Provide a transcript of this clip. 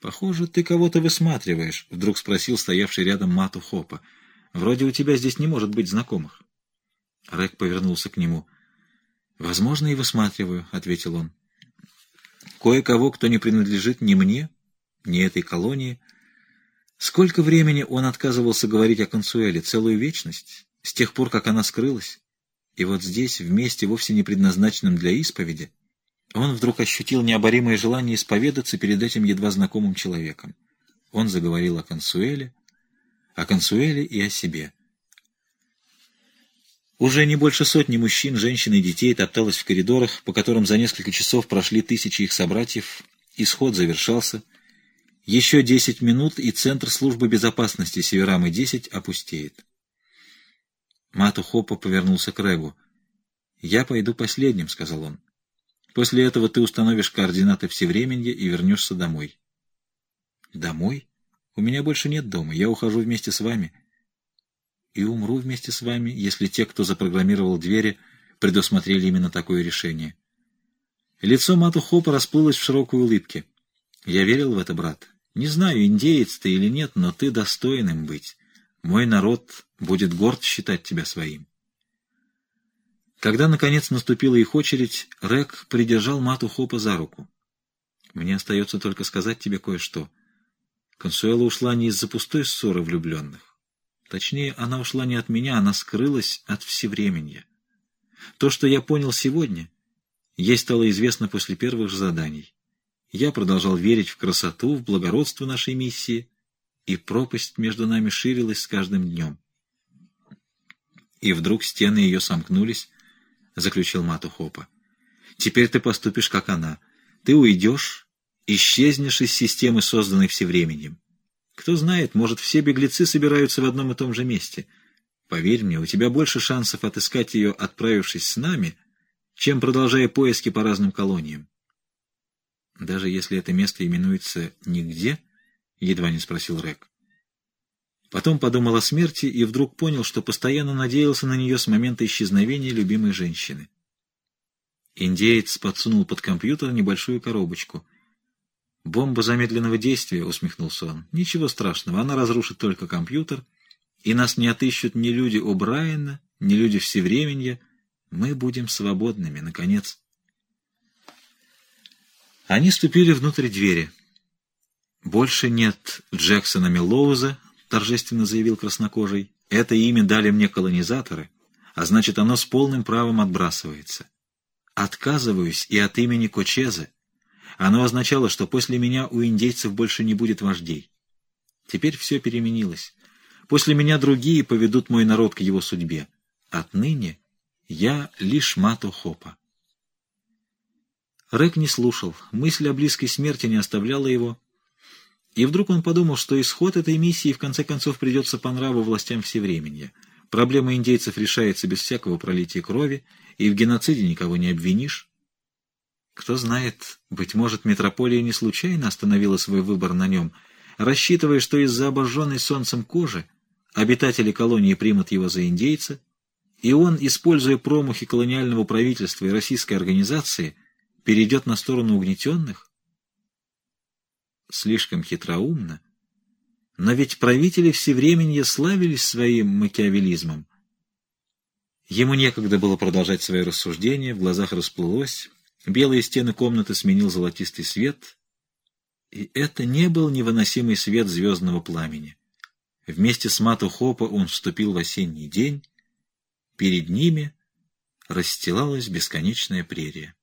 «Похоже, ты кого-то высматриваешь», — вдруг спросил стоявший рядом Мату Хопа. «Вроде у тебя здесь не может быть знакомых». Рек повернулся к нему. «Возможно, и высматриваю», — ответил он. «Кое-кого, кто не принадлежит ни мне, ни этой колонии. Сколько времени он отказывался говорить о Консуэле? Целую вечность? С тех пор, как она скрылась? И вот здесь, в месте, вовсе не предназначенном для исповеди, он вдруг ощутил необоримое желание исповедаться перед этим едва знакомым человеком. Он заговорил о Консуэле, о Консуэле и о себе. Уже не больше сотни мужчин, женщин и детей топталось в коридорах, по которым за несколько часов прошли тысячи их собратьев. Исход завершался. Еще десять минут, и Центр службы безопасности Северамы-10 опустеет. Мату Хоппа повернулся к Регу. «Я пойду последним», — сказал он. После этого ты установишь координаты всевременья и вернешься домой. Домой? У меня больше нет дома. Я ухожу вместе с вами. И умру вместе с вами, если те, кто запрограммировал двери, предусмотрели именно такое решение. Лицо Мату Хопа расплылось в широкой улыбке. Я верил в это, брат. Не знаю, индеец ты или нет, но ты достоин им быть. Мой народ будет горд считать тебя своим. Когда, наконец, наступила их очередь, Рек придержал Мату Хопа за руку. «Мне остается только сказать тебе кое-что. Консуэла ушла не из-за пустой ссоры влюбленных. Точнее, она ушла не от меня, она скрылась от всевременья. То, что я понял сегодня, ей стало известно после первых же заданий. Я продолжал верить в красоту, в благородство нашей миссии, и пропасть между нами ширилась с каждым днем. И вдруг стены ее сомкнулись, — заключил Мату Хопа. «Теперь ты поступишь, как она. Ты уйдешь, исчезнешь из системы, созданной всевременем. Кто знает, может, все беглецы собираются в одном и том же месте. Поверь мне, у тебя больше шансов отыскать ее, отправившись с нами, чем продолжая поиски по разным колониям. Даже если это место именуется «нигде», — едва не спросил Рек. Потом подумал о смерти и вдруг понял, что постоянно надеялся на нее с момента исчезновения любимой женщины. Индеец подсунул под компьютер небольшую коробочку. «Бомба замедленного действия», — усмехнулся он. «Ничего страшного, она разрушит только компьютер, и нас не отыщут ни люди О'Брайена, ни люди Всевременья. Мы будем свободными, наконец». Они ступили внутрь двери. Больше нет Джексона Миллоуза, — торжественно заявил краснокожий, — это имя дали мне колонизаторы, а значит, оно с полным правом отбрасывается. Отказываюсь и от имени Кочезе. Оно означало, что после меня у индейцев больше не будет вождей. Теперь все переменилось. После меня другие поведут мой народ к его судьбе. Отныне я лишь Мато Хопа. Рек не слушал. Мысль о близкой смерти не оставляла его, и вдруг он подумал, что исход этой миссии в конце концов придется по нраву властям всевременья. Проблема индейцев решается без всякого пролития крови, и в геноциде никого не обвинишь. Кто знает, быть может, метрополия не случайно остановила свой выбор на нем, рассчитывая, что из-за обожженной солнцем кожи обитатели колонии примут его за индейца, и он, используя промахи колониального правительства и российской организации, перейдет на сторону угнетенных? Слишком хитроумно, но ведь правители всевременья славились своим макиавелизмом. Ему некогда было продолжать свои рассуждения, в глазах расплылось, белые стены комнаты сменил золотистый свет, и это не был невыносимый свет звездного пламени. Вместе с Мату Хопа он вступил в осенний день, перед ними расстилалась бесконечная прерия.